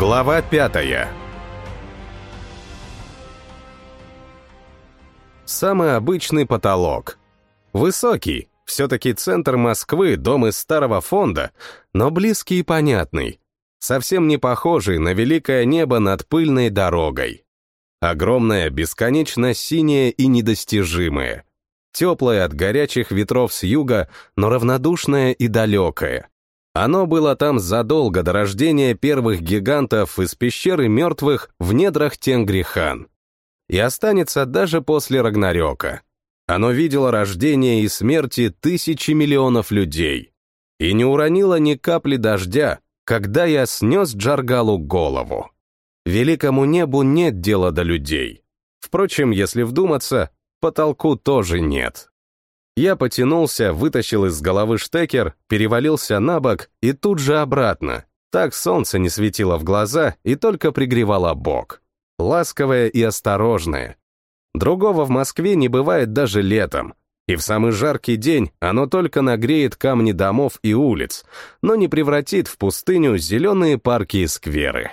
Глава пятая Самый обычный потолок. Высокий, все-таки центр Москвы, дом из старого фонда, но близкий и понятный, совсем не похожий на великое небо над пыльной дорогой. Огромное, бесконечно синее и недостижимое. Теплое от горячих ветров с юга, но равнодушное и далекое. Оно было там задолго до рождения первых гигантов из пещеры мертвых в недрах Тенгрихан. И останется даже после Рагнарёка. Оно видело рождение и смерти тысячи миллионов людей. И не уронило ни капли дождя, когда я снес Джаргалу голову. Великому небу нет дела до людей. Впрочем, если вдуматься, потолку тоже нет. Я потянулся, вытащил из головы штекер, перевалился на бок и тут же обратно. Так солнце не светило в глаза и только пригревало бок. Ласковое и осторожное. Другого в Москве не бывает даже летом. И в самый жаркий день оно только нагреет камни домов и улиц, но не превратит в пустыню зеленые парки и скверы.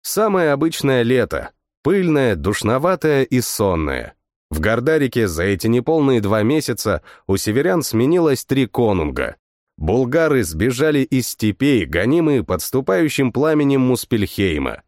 Самое обычное лето, пыльное, душноватое и сонное. В Гордарике за эти неполные два месяца у северян сменилось три конунга. Булгары сбежали из степей, гонимые подступающим пламенем Муспельхейма.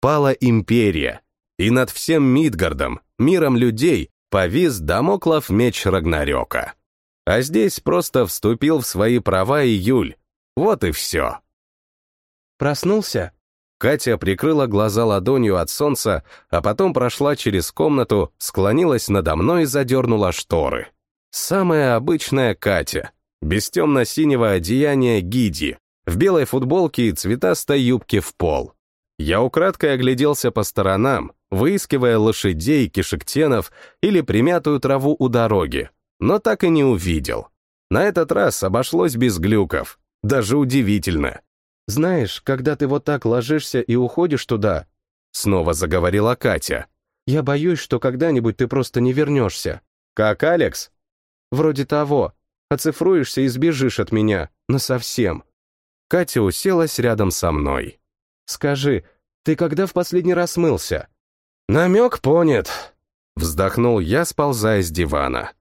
Пала империя, и над всем Мидгардом, миром людей, повис домоклов меч Рагнарёка. А здесь просто вступил в свои права июль. Вот и все. «Проснулся?» Катя прикрыла глаза ладонью от солнца, а потом прошла через комнату, склонилась надо мной и задернула шторы. Самая обычная Катя, без темно-синего одеяния гиди, в белой футболке и цветастой юбке в пол. Я украдкой огляделся по сторонам, выискивая лошадей, кишектенов или примятую траву у дороги, но так и не увидел. На этот раз обошлось без глюков. Даже удивительно. «Знаешь, когда ты вот так ложишься и уходишь туда...» Снова заговорила Катя. «Я боюсь, что когда-нибудь ты просто не вернешься». «Как Алекс?» «Вроде того. Оцифруешься и сбежишь от меня. Насовсем». Катя уселась рядом со мной. «Скажи, ты когда в последний раз мылся?» «Намек понят», — вздохнул я, сползая с дивана.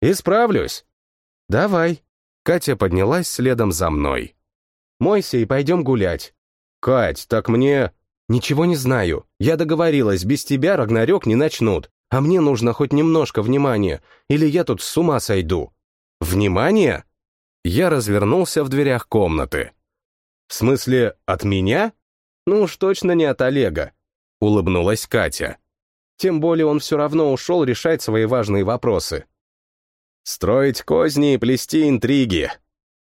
«Исправлюсь». «Давай». Катя поднялась следом за мной. Мойся и пойдем гулять». «Кать, так мне...» «Ничего не знаю. Я договорилась, без тебя Рагнарёк не начнут. А мне нужно хоть немножко внимания, или я тут с ума сойду». «Внимание?» Я развернулся в дверях комнаты. «В смысле, от меня?» «Ну уж точно не от Олега», — улыбнулась Катя. «Тем более он все равно ушел решать свои важные вопросы». «Строить козни и плести интриги»,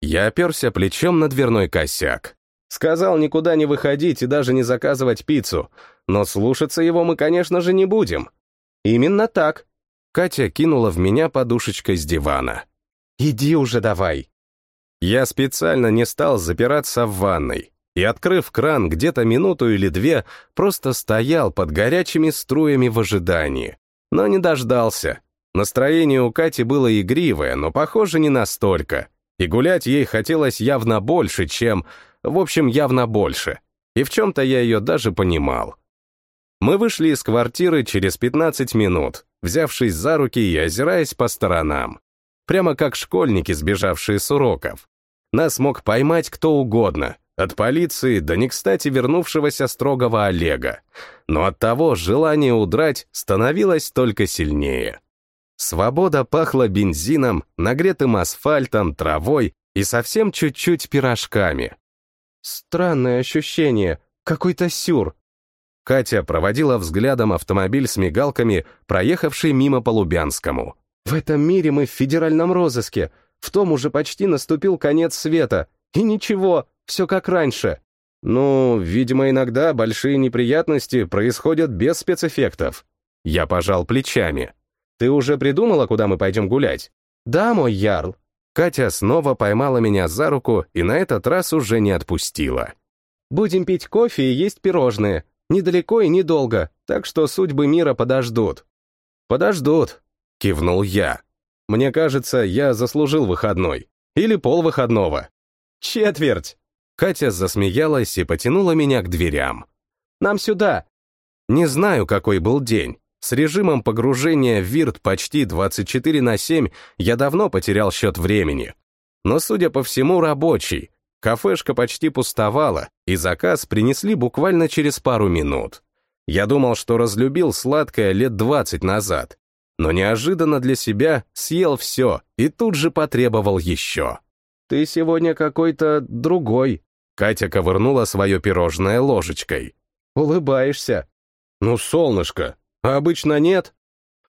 я оперся плечом на дверной косяк. Сказал никуда не выходить и даже не заказывать пиццу, но слушаться его мы, конечно же, не будем. Именно так. Катя кинула в меня подушечкой с дивана. Иди уже давай. Я специально не стал запираться в ванной и, открыв кран где-то минуту или две, просто стоял под горячими струями в ожидании. Но не дождался. Настроение у Кати было игривое, но, похоже, не настолько и гулять ей хотелось явно больше, чем... В общем, явно больше. И в чем-то я ее даже понимал. Мы вышли из квартиры через 15 минут, взявшись за руки и озираясь по сторонам. Прямо как школьники, сбежавшие с уроков. Нас мог поймать кто угодно, от полиции до не кстати вернувшегося строгого Олега. Но от того желание удрать становилось только сильнее. Свобода пахла бензином, нагретым асфальтом, травой и совсем чуть-чуть пирожками. Странное ощущение, какой-то сюр. Катя проводила взглядом автомобиль с мигалками, проехавший мимо по Лубянскому. «В этом мире мы в федеральном розыске. В том уже почти наступил конец света. И ничего, все как раньше». «Ну, видимо, иногда большие неприятности происходят без спецэффектов». Я пожал плечами. Ты уже придумала, куда мы пойдем гулять? Да, мой ярл. Катя снова поймала меня за руку и на этот раз уже не отпустила. Будем пить кофе и есть пирожные. Недалеко и недолго, так что судьбы мира подождут. Подождут, кивнул я. Мне кажется, я заслужил выходной. Или полвыходного. Четверть. Катя засмеялась и потянула меня к дверям. Нам сюда!» Не знаю, какой был день. С режимом погружения в вирт почти 24 на 7 я давно потерял счет времени. Но, судя по всему, рабочий. Кафешка почти пустовала, и заказ принесли буквально через пару минут. Я думал, что разлюбил сладкое лет 20 назад, но неожиданно для себя съел все и тут же потребовал еще. «Ты сегодня какой-то другой», — Катя ковырнула свое пирожное ложечкой. «Улыбаешься». «Ну, солнышко, а обычно нет?»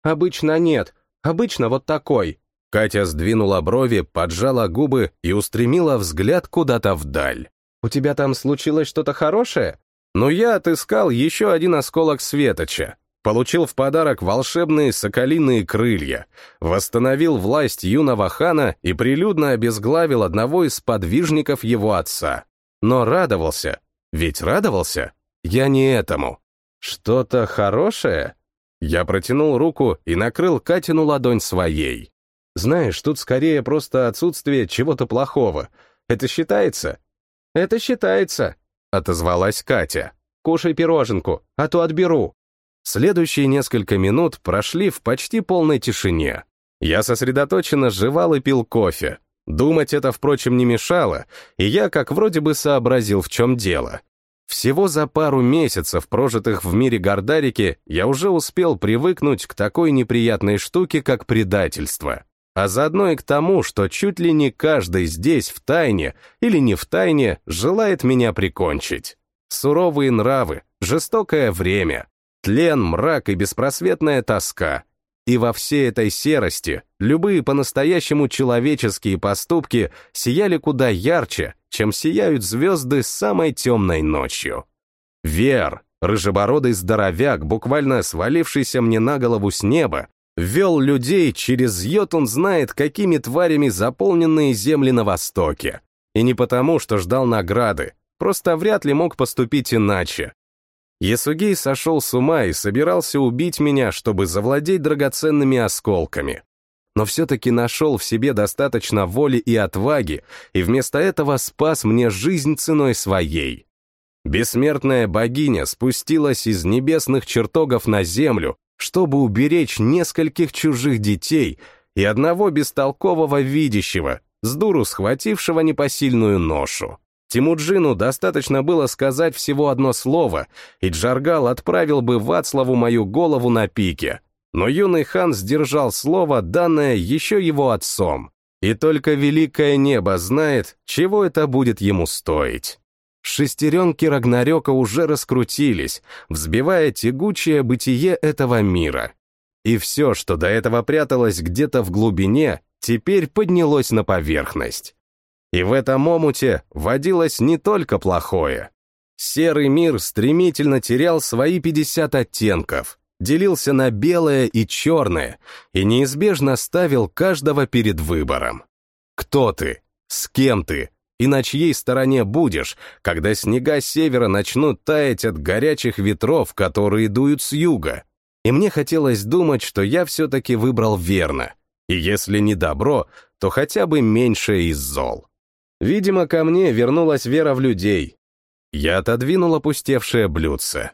«Обычно нет, обычно вот такой». Катя сдвинула брови, поджала губы и устремила взгляд куда-то вдаль. «У тебя там случилось что-то хорошее?» «Ну, я отыскал еще один осколок светоча. Получил в подарок волшебные соколиные крылья, восстановил власть юного хана и прилюдно обезглавил одного из подвижников его отца. Но радовался, ведь радовался я не этому. Что-то хорошее? Я протянул руку и накрыл Катину ладонь своей. Знаешь, тут скорее просто отсутствие чего-то плохого. Это считается? Это считается, отозвалась Катя. Кушай пироженку, а то отберу. Следующие несколько минут прошли в почти полной тишине. Я сосредоточенно жевал и пил кофе. Думать это, впрочем, не мешало, и я как вроде бы сообразил, в чем дело. Всего за пару месяцев, прожитых в мире Гордарики, я уже успел привыкнуть к такой неприятной штуке, как предательство. А заодно и к тому, что чуть ли не каждый здесь в тайне или не в тайне желает меня прикончить. Суровые нравы, жестокое время, тлен, мрак и беспросветная тоска. И во всей этой серости любые по-настоящему человеческие поступки сияли куда ярче, чем сияют звезды самой темной ночью. Вер, рыжебородый здоровяк, буквально свалившийся мне на голову с неба, вел людей через йод он знает, какими тварями заполненные земли на Востоке. И не потому, что ждал награды, просто вряд ли мог поступить иначе, Ясугей сошел с ума и собирался убить меня, чтобы завладеть драгоценными осколками. Но все-таки нашел в себе достаточно воли и отваги, и вместо этого спас мне жизнь ценой своей. Бессмертная богиня спустилась из небесных чертогов на землю, чтобы уберечь нескольких чужих детей и одного бестолкового видящего, с дуру схватившего непосильную ношу. Тимуджину достаточно было сказать всего одно слово, и Джаргал отправил бы Вацлаву мою голову на пике. Но юный хан сдержал слово, данное еще его отцом. И только великое небо знает, чего это будет ему стоить. Шестеренки Рагнарёка уже раскрутились, взбивая тягучее бытие этого мира. И все, что до этого пряталось где-то в глубине, теперь поднялось на поверхность. И в этом омуте водилось не только плохое. Серый мир стремительно терял свои 50 оттенков, делился на белое и черное и неизбежно ставил каждого перед выбором. Кто ты? С кем ты? И на чьей стороне будешь, когда снега севера начнут таять от горячих ветров, которые дуют с юга? И мне хотелось думать, что я все-таки выбрал верно. И если не добро, то хотя бы меньшее из зол. Видимо, ко мне вернулась вера в людей. Я отодвинул опустевшее блюдце.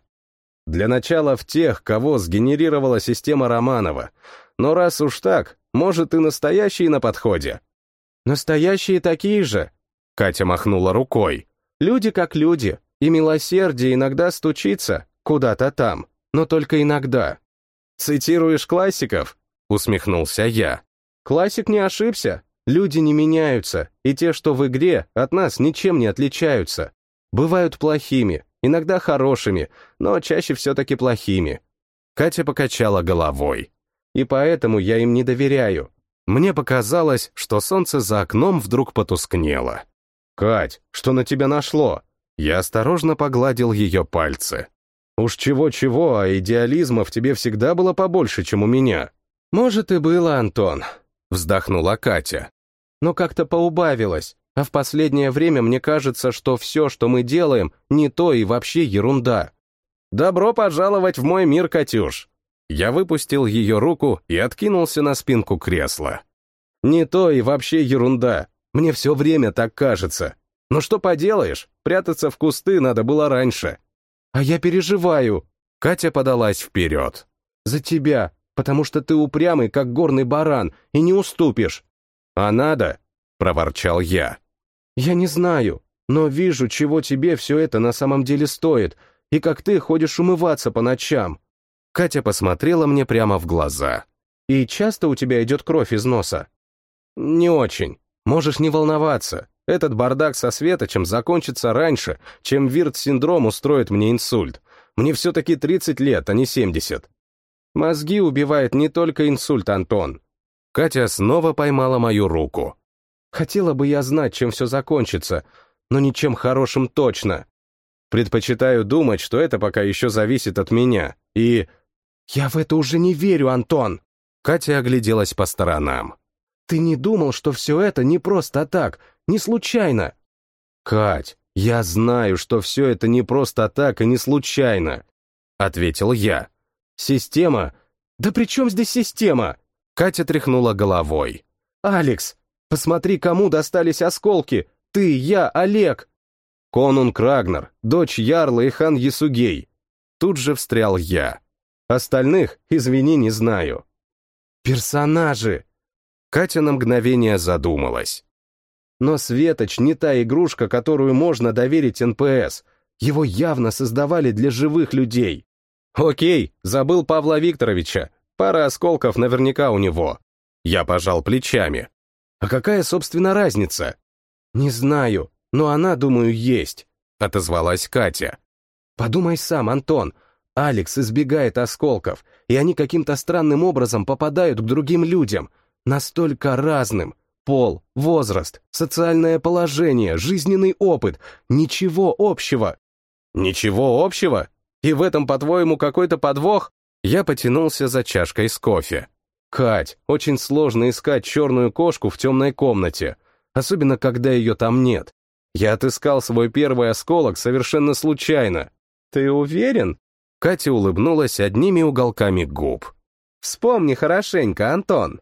Для начала в тех, кого сгенерировала система Романова. Но раз уж так, может, и настоящие на подходе. Настоящие такие же. Катя махнула рукой. Люди как люди, и милосердие иногда стучится куда-то там, но только иногда. Цитируешь классиков? Усмехнулся я. Классик не ошибся, Люди не меняются, и те, что в игре, от нас ничем не отличаются. Бывают плохими, иногда хорошими, но чаще все-таки плохими. Катя покачала головой. И поэтому я им не доверяю. Мне показалось, что солнце за окном вдруг потускнело. «Кать, что на тебя нашло?» Я осторожно погладил ее пальцы. «Уж чего-чего, а идеализма в тебе всегда было побольше, чем у меня». «Может, и было, Антон», Вздохнула Катя. Но как-то поубавилось, а в последнее время мне кажется, что все, что мы делаем, не то и вообще ерунда. Добро пожаловать в мой мир, Катюш. Я выпустил ее руку и откинулся на спинку кресла. Не то и вообще ерунда. Мне все время так кажется. Но что поделаешь, прятаться в кусты надо было раньше. А я переживаю. Катя подалась вперед. За тебя, потому что ты упрямый, как горный баран, и не уступишь. А надо, проворчал я. Я не знаю, но вижу, чего тебе все это на самом деле стоит, и как ты ходишь умываться по ночам. Катя посмотрела мне прямо в глаза. И часто у тебя идет кровь из носа? Не очень. Можешь не волноваться. Этот бардак со Светочем закончится раньше, чем Вирт-синдром устроит мне инсульт. Мне все-таки 30 лет, а не 70. Мозги убивает не только инсульт, Антон. Катя снова поймала мою руку. Хотела бы я знать, чем все закончится, но ничем хорошим точно. Предпочитаю думать, что это пока еще зависит от меня. И... Я в это уже не верю, Антон. Катя огляделась по сторонам. Ты не думал, что все это не просто так, не случайно? Кать, я знаю, что все это не просто так и не случайно, ответил я. Система... Да при чем здесь система? Катя тряхнула головой. Алекс, посмотри, кому достались осколки. Ты, я, Олег. Конунг Рагнар, дочь Ярла и хан Ясугей. Тут же встрял я. Остальных, извини, не знаю. Персонажи! Катя на мгновение задумалась. Но Светоч не та игрушка, которую можно доверить НПС. Его явно создавали для живых людей. Окей, забыл Павла Викторовича. Пара осколков наверняка у него. Я пожал плечами. А какая, собственно, разница? Не знаю, но она, думаю, есть, отозвалась Катя. Подумай сам, Антон, Алекс избегает осколков, и они каким-то странным образом попадают к другим людям, настолько разным. Пол, возраст, социальное положение, жизненный опыт. Ничего общего. Ничего общего? И в этом, по-твоему, какой-то подвох? Я потянулся за чашкой с кофе. Кать, очень сложно искать черную кошку в темной комнате, особенно когда ее там нет. Я отыскал свой первый осколок совершенно случайно. Ты уверен? Катя улыбнулась одними уголками губ. «Вспомни хорошенько, Антон.